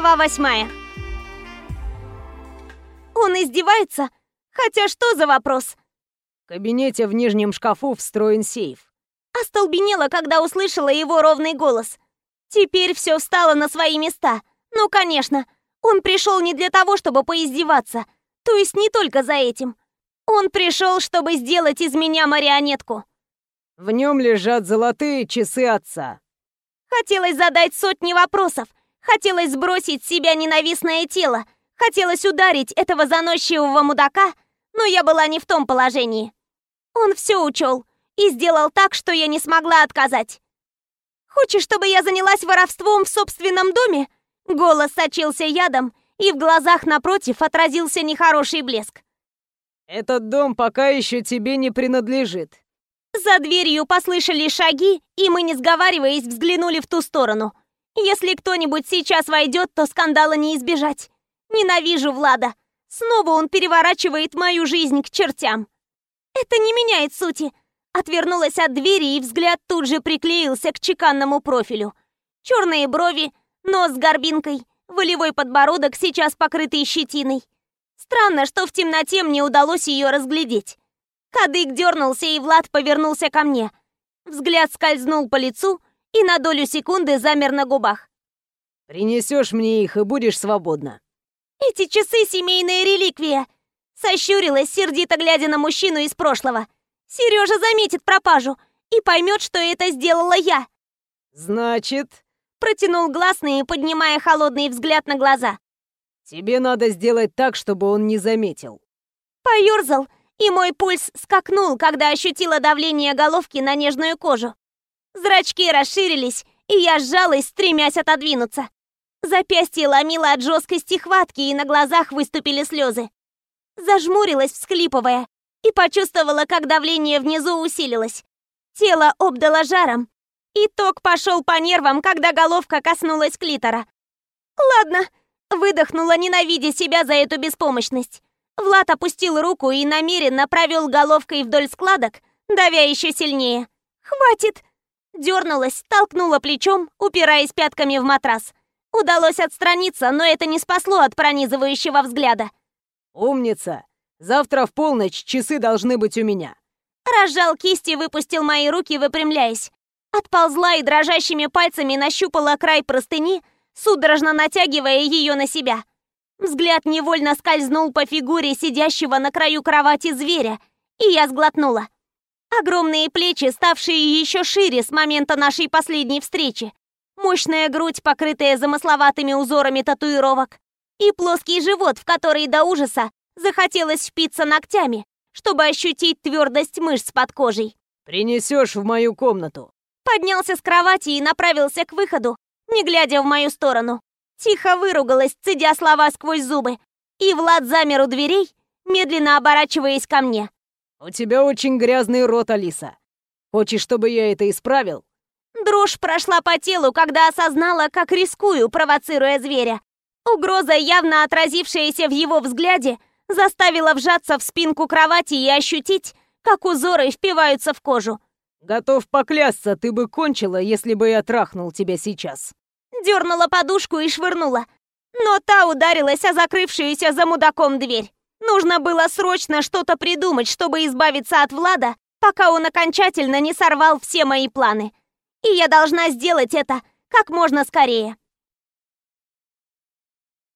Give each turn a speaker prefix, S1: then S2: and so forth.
S1: Глава восьмая. Он издевается? Хотя что за вопрос?
S2: В кабинете в нижнем шкафу встроен сейф.
S1: Остолбенела, когда услышала его ровный голос. Теперь все встало на свои места. Ну, конечно, он пришел не для того, чтобы поиздеваться. То есть не только за этим. Он пришел, чтобы сделать из меня марионетку.
S2: В нем лежат золотые часы отца.
S1: Хотелось задать сотни вопросов. Хотелось сбросить с себя ненавистное тело. Хотелось ударить этого заносчивого мудака, но я была не в том положении. Он все учел и сделал так, что я не смогла отказать. «Хочешь, чтобы я занялась воровством в собственном доме?» Голос сочился ядом, и в глазах напротив отразился нехороший блеск.
S2: «Этот дом пока еще тебе не принадлежит».
S1: За дверью послышали шаги, и мы, не сговариваясь, взглянули в ту сторону. Если кто-нибудь сейчас войдет, то скандала не избежать. Ненавижу Влада. Снова он переворачивает мою жизнь к чертям. Это не меняет сути. Отвернулась от двери, и взгляд тут же приклеился к чеканному профилю. Черные брови, нос с горбинкой, волевой подбородок, сейчас покрытый щетиной. Странно, что в темноте мне удалось ее разглядеть. Кадык дернулся, и Влад повернулся ко мне. Взгляд скользнул по лицу и на долю секунды замер на губах.
S2: «Принесешь мне их, и будешь свободна».
S1: «Эти часы — семейная реликвия!» Сощурилась, сердито глядя на мужчину из прошлого. «Сережа заметит пропажу и поймет, что это сделала я».
S2: «Значит...»
S1: Протянул гласный, поднимая холодный взгляд на глаза.
S2: «Тебе надо сделать так, чтобы он не заметил».
S1: Поёрзал, и мой пульс скакнул, когда ощутила давление головки на нежную кожу. Зрачки расширились, и я сжалась, стремясь отодвинуться. Запястье ломило от жесткости хватки, и на глазах выступили слезы. Зажмурилась, всхлипывая, и почувствовала, как давление внизу усилилось. Тело обдало жаром, и ток пошел по нервам, когда головка коснулась клитора. «Ладно», — выдохнула, ненавидя себя за эту беспомощность. Влад опустил руку и намеренно провел головкой вдоль складок, давя еще сильнее. «Хватит!» Дернулась, толкнула плечом, упираясь пятками в матрас. Удалось отстраниться, но это не спасло от пронизывающего взгляда.
S2: «Умница! Завтра в полночь часы должны быть у меня!»
S1: Разжал кисти, выпустил мои руки, выпрямляясь. Отползла и дрожащими пальцами нащупала край простыни, судорожно натягивая ее на себя. Взгляд невольно скользнул по фигуре сидящего на краю кровати зверя, и я сглотнула. Огромные плечи, ставшие еще шире с момента нашей последней встречи, мощная грудь, покрытая замысловатыми узорами татуировок, и плоский живот, в который до ужаса захотелось впиться ногтями, чтобы ощутить твердость мышц под кожей.
S2: «Принесешь в мою комнату».
S1: Поднялся с кровати и направился к выходу, не глядя в мою сторону. Тихо выругалась, цедя слова сквозь зубы. И Влад замер у дверей, медленно оборачиваясь ко мне.
S2: «У тебя очень грязный рот, Алиса. Хочешь, чтобы я это исправил?»
S1: Дрожь прошла по телу, когда осознала, как рискую, провоцируя зверя. Угроза, явно отразившаяся в его взгляде, заставила вжаться в спинку кровати и ощутить, как узоры впиваются в кожу.
S2: «Готов поклясться, ты бы кончила, если бы я трахнул тебя сейчас».
S1: Дернула подушку и швырнула. Но та ударилась о закрывшуюся за мудаком дверь. Нужно было срочно что-то придумать, чтобы избавиться от Влада, пока он окончательно не сорвал все мои планы. И я должна сделать это как можно скорее.